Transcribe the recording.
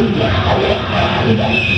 علينا